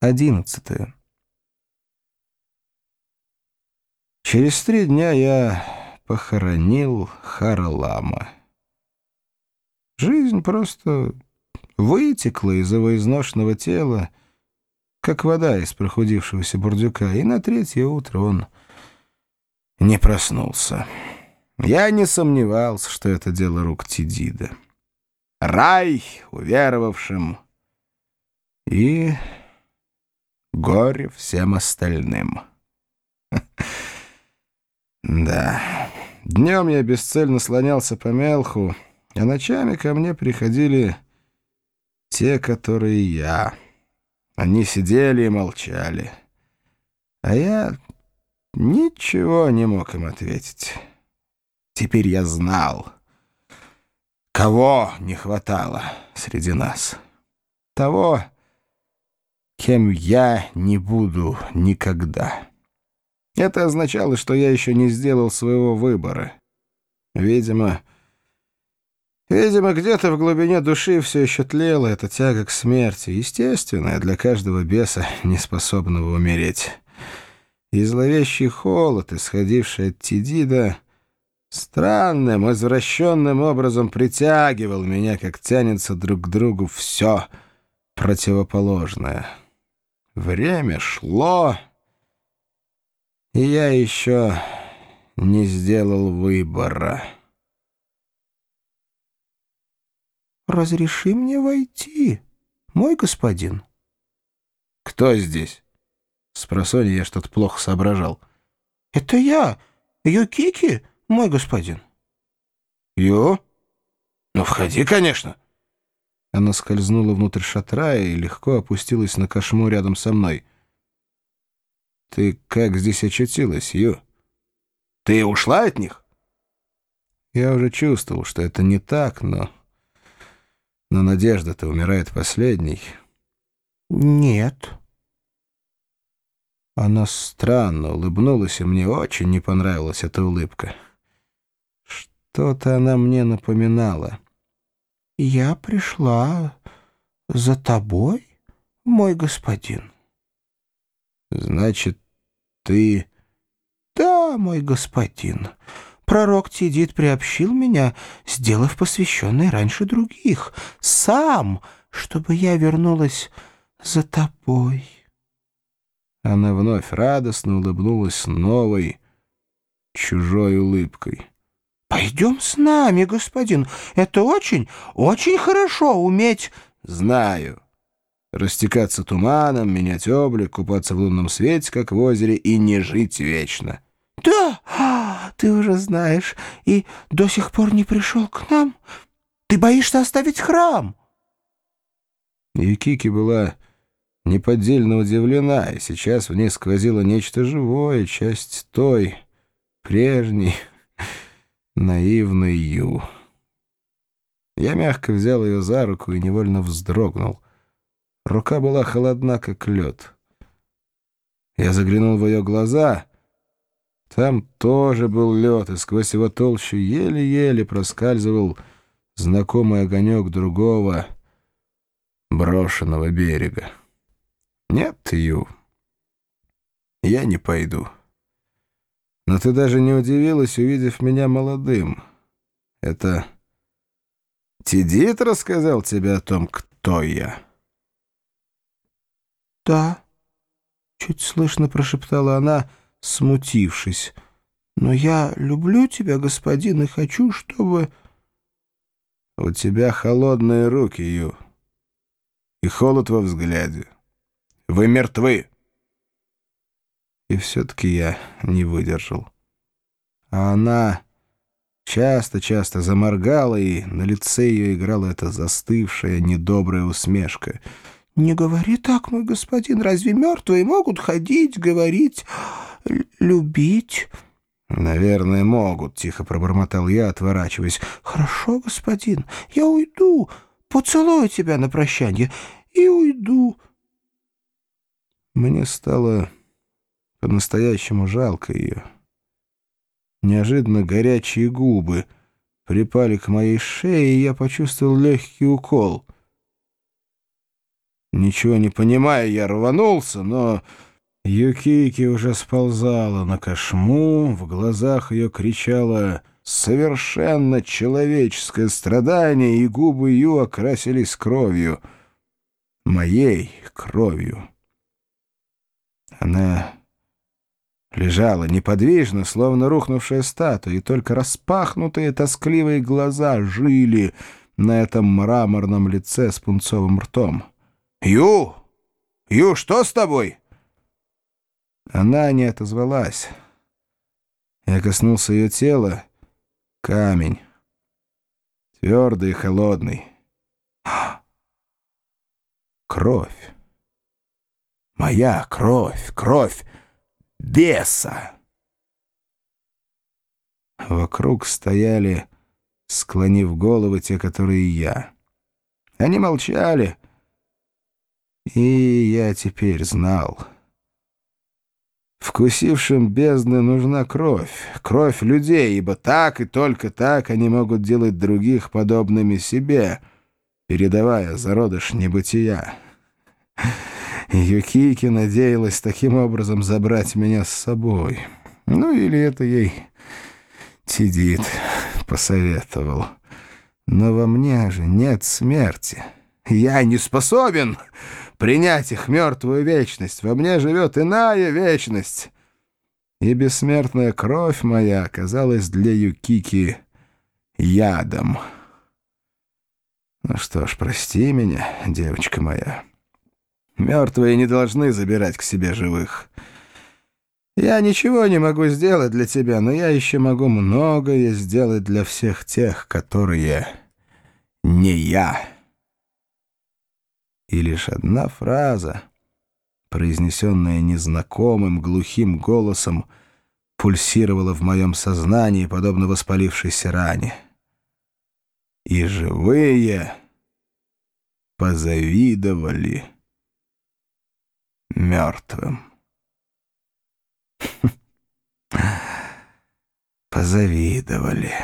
Одиннадцатое. Через три дня я похоронил Харалама. Жизнь просто вытекла из его изношенного тела, как вода из прохудившегося бурдюка, и на третье утро он не проснулся. Я не сомневался, что это дело рук Тидида. Рай уверовавшим и горе всем остальным. Да, днем я бесцельно слонялся по мелху, а ночами ко мне приходили те, которые я. Они сидели и молчали. А я ничего не мог им ответить. Теперь я знал, кого не хватало среди нас. Того, кем я не буду никогда. Это означало, что я еще не сделал своего выбора. Видимо, видимо, где-то в глубине души все еще тлела эта тяга к смерти, естественная для каждого беса, неспособного умереть. И зловещий холод, исходивший от Тидида, странным, извращенным образом притягивал меня, как тянется друг к другу все противоположное. Время шло, и я еще не сделал выбора. «Разреши мне войти, мой господин». «Кто здесь?» Спросонья я что-то плохо соображал. «Это я, Юкики, мой господин». «Ю? Ну, входи, конечно». Она скользнула внутрь шатра и легко опустилась на кошму рядом со мной. «Ты как здесь очутилась, Ю? Ты ушла от них?» Я уже чувствовал, что это не так, но... Но надежда-то умирает последней. «Нет». Она странно улыбнулась, и мне очень не понравилась эта улыбка. Что-то она мне напоминала. «Я пришла за тобой, мой господин». «Значит, ты...» «Да, мой господин. Пророк Тидит приобщил меня, сделав посвященной раньше других, сам, чтобы я вернулась за тобой». Она вновь радостно улыбнулась новой, чужой улыбкой. «Пойдем с нами, господин. Это очень, очень хорошо уметь...» «Знаю. Растекаться туманом, менять облик, купаться в лунном свете, как в озере, и не жить вечно». «Да, а, ты уже знаешь, и до сих пор не пришел к нам. Ты боишься оставить храм?» И Кики была неподдельно удивлена, и сейчас в ней сквозило нечто живое, часть той, прежней, наивной Ю. Я мягко взял ее за руку и невольно вздрогнул. Рука была холодна, как лед. Я заглянул в ее глаза. Там тоже был лед, и сквозь его толщу еле-еле проскальзывал знакомый огонек другого брошенного берега. «Нет, Ю, я не пойду. Но ты даже не удивилась, увидев меня молодым. Это Тидит рассказал тебе о том, кто я?» «Да», — чуть слышно прошептала она, смутившись. «Но я люблю тебя, господин, и хочу, чтобы...» «У тебя холодные руки, Ю, и холод во взгляде». Вы мертвы!» И все-таки я не выдержал. А она часто-часто заморгала, и на лице ее играла эта застывшая, недобрая усмешка. «Не говори так, мой господин, разве мертвые могут ходить, говорить, любить?» «Наверное, могут», — тихо пробормотал я, отворачиваясь. «Хорошо, господин, я уйду, поцелую тебя на прощание и уйду». Мне стало по-настоящему жалко ее. Неожиданно горячие губы припали к моей шее, и я почувствовал легкий укол. Ничего не понимая, я рванулся, но Юкики уже сползала на кошму, в глазах ее кричало «Совершенно человеческое страдание», и губы Ю окрасились кровью. Моей кровью. Она лежала неподвижно, словно рухнувшая статуя, и только распахнутые тоскливые глаза жили на этом мраморном лице с пунцовым ртом. «Ю! Ю, что с тобой?» Она не отозвалась. Я коснулся ее тела. Камень. Твердый и холодный. Кровь. Моя кровь, кровь беса. Вокруг стояли, склонив головы, те, которые я. Они молчали, и я теперь знал. Вкусившим бездны нужна кровь, кровь людей, ибо так и только так они могут делать других подобными себе, передавая зародыш небытия. Юкики надеялась таким образом забрать меня с собой. Ну или это ей Тидит посоветовал. Но во мне же нет смерти. Я не способен принять их мертвую вечность. Во мне живет иная вечность. И бессмертная кровь моя оказалась для Юкики ядом. Ну что ж, прости меня, девочка моя. Мертвые не должны забирать к себе живых. Я ничего не могу сделать для тебя, но я еще могу многое сделать для всех тех, которые не я. И лишь одна фраза, произнесенная незнакомым глухим голосом, пульсировала в моем сознании, подобно воспалившейся ране. И живые позавидовали мертвым. Позавидовали.